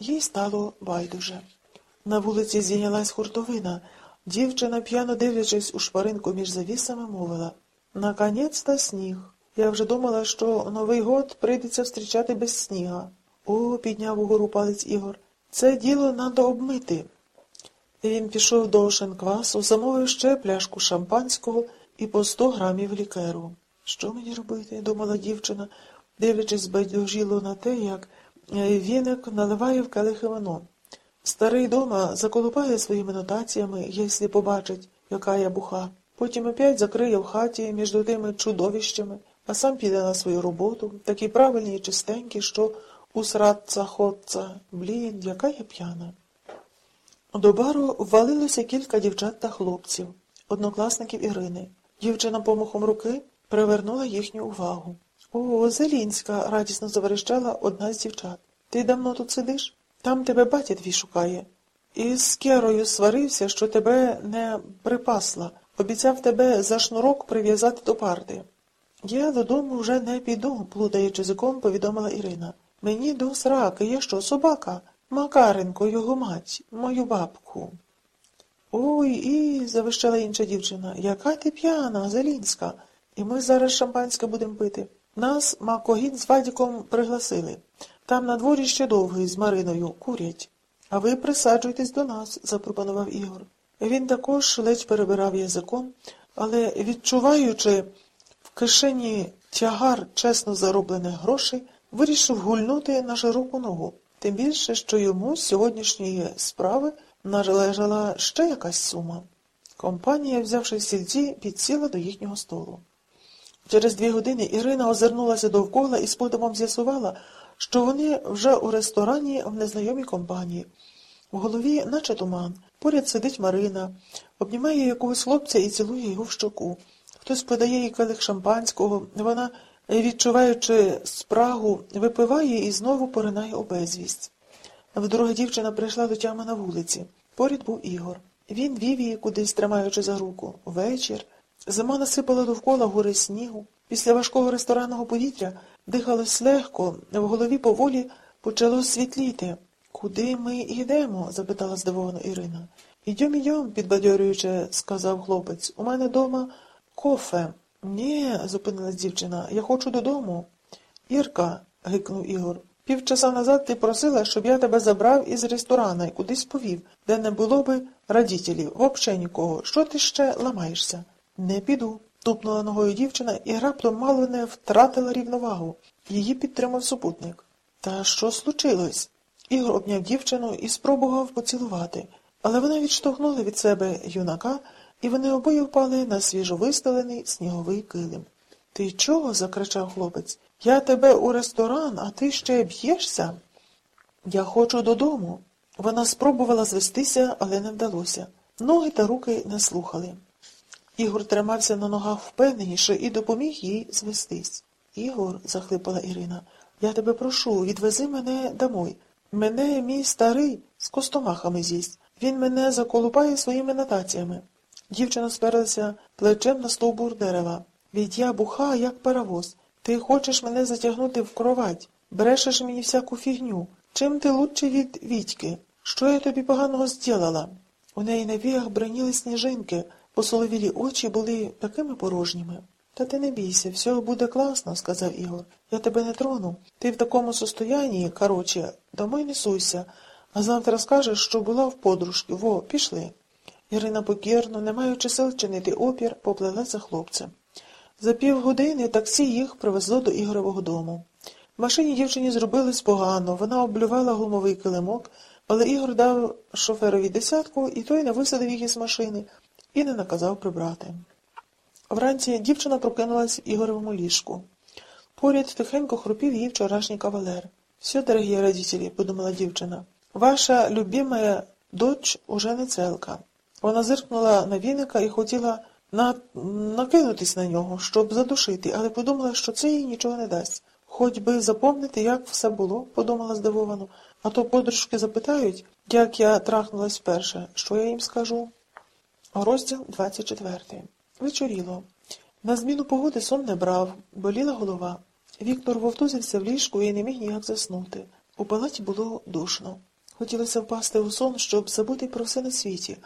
Їй стало байдуже. На вулиці зійнялась хуртовина. Дівчина, п'яно дивлячись у шпаринку між завісами, мовила Наконець-то сніг. Я вже думала, що Новий год прийдеться встрічати без сніга. О, підняв угору палець Ігор. Це діло надо обмити. Він пішов до шинквасу, замовив ще пляшку шампанського і по сто грамів лікеру. Що мені робити? думала дівчина, дивлячись байдужіло на те, як віник наливає в келихи вино. Старий дома заколупає своїми нотаціями, якщо побачить, яка я буха. Потім опять закриє в хаті між тими чудовищами, а сам піде на свою роботу, такий правильний і чистенький, що усрадца ходца. Блін, яка я п'яна. До бару ввалилося кілька дівчат та хлопців, однокласників Ірини. Дівчина помахом руки привернула їхню увагу. О, Зелінська, радісно заверещала одна з дівчат. Ти давно тут сидиш? Там тебе батя твій шукає. І з Керою сварився, що тебе не припасла. Обіцяв тебе за шнурок прив'язати до парти. Я додому вже не піду, плутаючи язиком, повідомила Ірина. Мені до сраки, я що, собака? Макаренко, його мать, мою бабку. Ой, і, завищала інша дівчина, яка ти п'яна, Зелінська. І ми зараз шампанське будемо пити. Нас Макогін з Вадіком пригласили. Там на дворі ще довгий з Мариною курять. А ви присаджуйтесь до нас, запропонував Ігор. Він також ледь перебирав язиком, але, відчуваючи в кишені тягар чесно зароблених грошей, вирішив гульнути на широку ногу. Тим більше, що йому з сьогоднішньої справи належала ще якась сума. Компанія, взявши сільці, підсіла до їхнього столу. Через дві години Ірина озирнулася довкола і з подумом з'ясувала, що вони вже у ресторані в незнайомій компанії. В голові, наче туман, поряд сидить Марина, обнімає якогось хлопця і цілує його в щоку. Хтось подає їй келих шампанського, вона, відчуваючи спрагу, випиває і знову поринає у безвість. Вдруге дівчина прийшла до тями на вулиці. Поряд був Ігор. Він вів її кудись, тримаючи за руку. Вечір. Зима насипала довкола гори снігу. Після важкого ресторанного повітря дихалось легко, в голові поволі почало світліти. Куди ми йдемо? запитала здивовано Ірина. Ідьом, ідьом, підбадьорюючи, сказав хлопець. У мене дома кофе. Ні, зупинилась дівчина, я хочу додому. Ірка, гикнув Ігор, півчаса назад ти просила, щоб я тебе забрав із ресторана і кудись повів, де не було би радітелів, взагалі нікого. Що ти ще ламаєшся? Не піду. Тупнула ногою дівчина і раптом мало не втратила рівновагу. Її підтримав супутник. Та що случилось? Ігор обняв дівчину і спробував поцілувати, але вона відштовхнула від себе юнака, і вони обоє впали на свіжовистелений сніговий килим. Ти чого? закричав хлопець. Я тебе у ресторан, а ти ще б'єшся? Я хочу додому. Вона спробувала звестися, але не вдалося. Ноги та руки не слухали. Ігор тримався на ногах впевненіше і допоміг їй звестись. Ігор, захлипала Ірина, я тебе прошу, відвези мене домой. Мене мій старий з костомахами з'їсть. Він мене заколупає своїми нотаціями. Дівчина сперлася плечем на стовбур дерева. Від я буха, як паровоз. Ти хочеш мене затягнути в кровать, брешеш мені всяку фігню. Чим ти лучше від Вітьки? Що я тобі поганого зділала? У неї на віях броніли сніжинки, посоловілі очі були такими порожніми. Та ти не бійся, все буде класно, сказав Ігор. Я тебе не трону. Ти в такому состоянні, короче, домой не суйся, а завтра скажеш, що була в подружки. Во, пішли. Ірина покірно, не маючи сил чинити опір, поплела за хлопцем. За півгодини таксі їх привезло до Ігорового дому. В машині дівчині зробилось погано, вона облювала гумовий килимок, але Ігор дав шоферові десятку, і той не висадив їх із машини і не наказав прибрати. Вранці дівчина прокинулась в Ігоровому ліжку. Поряд тихенько хропів її вчорашній кавалер. Все, дорогі родителі, подумала дівчина, ваша любимая дочь уже не целка. Вона зиркнула на віника і хотіла на... накинутись на нього, щоб задушити, але подумала, що це їй нічого не дасть. Хоч би запомнити, як все було, подумала здивовано, а то подружки запитають, як я трахнулась вперше, що я їм скажу. Розділ 24. Вечоріло. На зміну погоди сон не брав, боліла голова. Віктор вовтузився в ліжку і не міг ніяк заснути. У палаті було душно. Хотілося впасти у сон, щоб забути про все на світі,